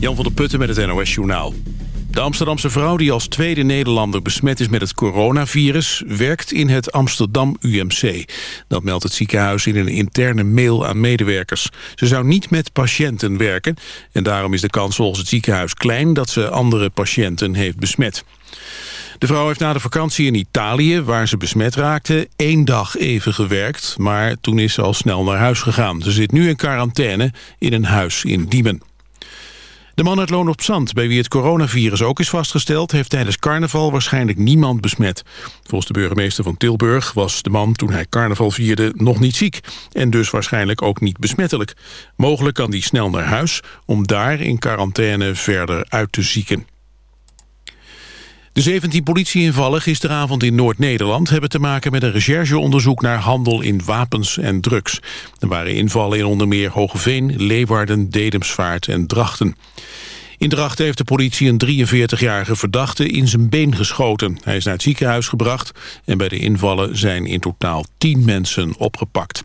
Jan van der Putten met het NOS Journaal. De Amsterdamse vrouw die als tweede Nederlander besmet is met het coronavirus... werkt in het Amsterdam UMC. Dat meldt het ziekenhuis in een interne mail aan medewerkers. Ze zou niet met patiënten werken... en daarom is de kans volgens het ziekenhuis klein... dat ze andere patiënten heeft besmet. De vrouw heeft na de vakantie in Italië, waar ze besmet raakte... één dag even gewerkt, maar toen is ze al snel naar huis gegaan. Ze zit nu in quarantaine in een huis in Diemen. De man uit Loon op Zand, bij wie het coronavirus ook is vastgesteld... heeft tijdens carnaval waarschijnlijk niemand besmet. Volgens de burgemeester van Tilburg was de man toen hij carnaval vierde nog niet ziek... en dus waarschijnlijk ook niet besmettelijk. Mogelijk kan hij snel naar huis om daar in quarantaine verder uit te zieken. De 17 politieinvallen gisteravond in Noord-Nederland... hebben te maken met een rechercheonderzoek naar handel in wapens en drugs. Er waren invallen in onder meer Hogeveen, Leeuwarden, Dedemsvaart en Drachten. In Drachten heeft de politie een 43-jarige verdachte in zijn been geschoten. Hij is naar het ziekenhuis gebracht en bij de invallen zijn in totaal 10 mensen opgepakt.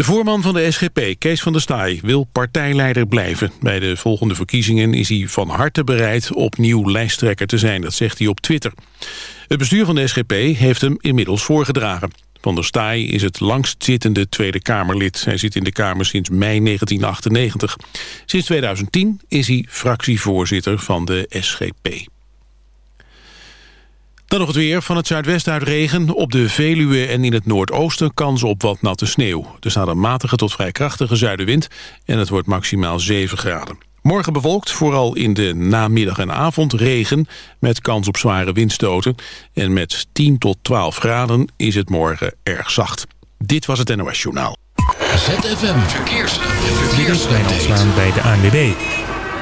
De voorman van de SGP, Kees van der Staaij, wil partijleider blijven. Bij de volgende verkiezingen is hij van harte bereid opnieuw lijsttrekker te zijn. Dat zegt hij op Twitter. Het bestuur van de SGP heeft hem inmiddels voorgedragen. Van der Staaij is het langstzittende Tweede Kamerlid. Hij zit in de Kamer sinds mei 1998. Sinds 2010 is hij fractievoorzitter van de SGP. Dan nog het weer. Van het zuidwesten uit regen. Op de Veluwe en in het noordoosten kans op wat natte sneeuw. Er staat een matige tot vrij krachtige zuidenwind. En het wordt maximaal 7 graden. Morgen bewolkt, vooral in de namiddag en avond regen... met kans op zware windstoten. En met 10 tot 12 graden is het morgen erg zacht. Dit was het NOS Journaal. ZFM Verkeers. Verkeers. bij de ANWB.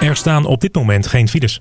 Er staan op dit moment geen files.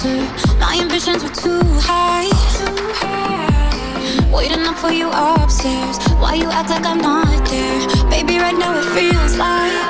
after. My ambitions were too high. Too high. Waiting up for you upstairs. Why you act like I'm not there? Baby, right now it feels like.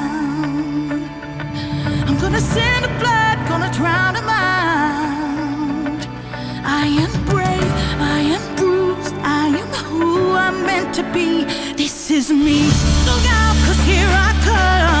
blood, gonna. I am brave, I am bruised, I am who I'm meant to be. This is me. Look out, cause here I come.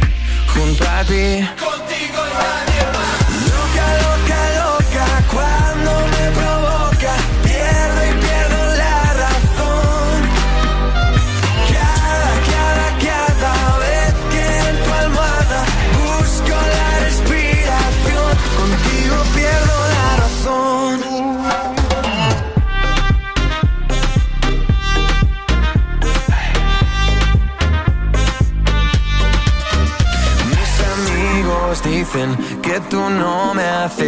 junto a ti. Contigo y nadie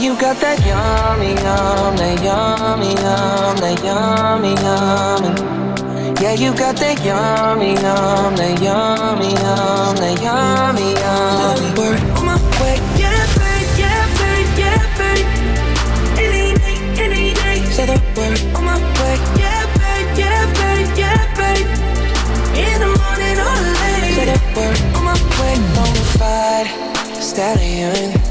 You got that yummy, yum, that yummy, yum, that yummy, yummy. Yeah, you got that yummy, yum, that yummy, yum, that yummy, yummy. Word on my way, yeah, babe, yeah, babe, yeah, babe. Any day, any day. Say the word on my way, yeah, babe, yeah, babe, yeah, babe. In the morning or late. Say the word on my way, bonafide stallion.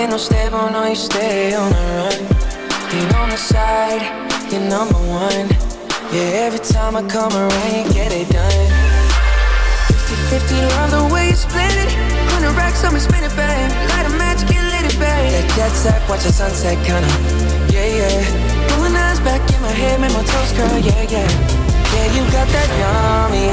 Ain't no stable, no, you stay on the run. Get on the side, you're number one. Yeah, every time I come around, you get it done. 50 50, love the way you split it. 100 racks on me, spin it, babe. Light a match, get lit, it, babe. That jet set, watch the sunset, kinda. Yeah, yeah. Rolling eyes back in my head, make my toes curl, yeah, yeah. Yeah, you got that yummy,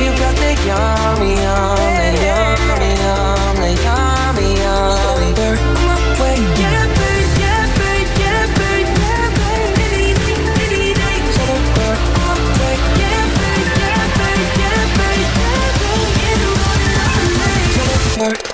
you got that yummy, yum, that yummy, yum, that yummy, yummy. Word on my way, yeah, babe, yeah, babe, yeah, babe, yeah, babe. Any day, any day. On my way, yeah, babe, yeah, babe, yeah, babe, yeah, babe. In the morning or late. Say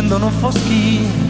fuggendo no foschio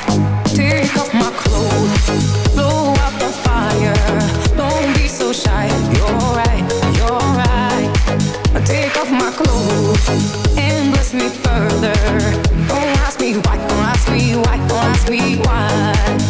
and bless me further. Don't ask me why, don't ask me why, don't ask me why.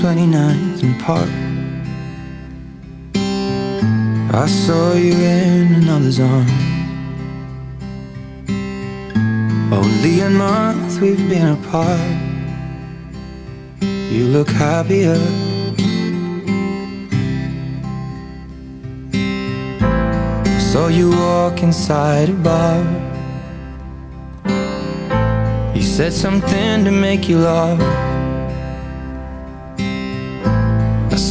29th and Park. I saw you in another's arms. Only a month we've been apart. You look happier. So saw you walk inside a bar. You said something to make you laugh.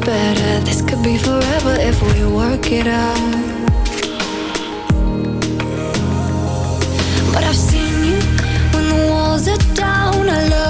better. This could be forever if we work it out. But I've seen you when the walls are down. I love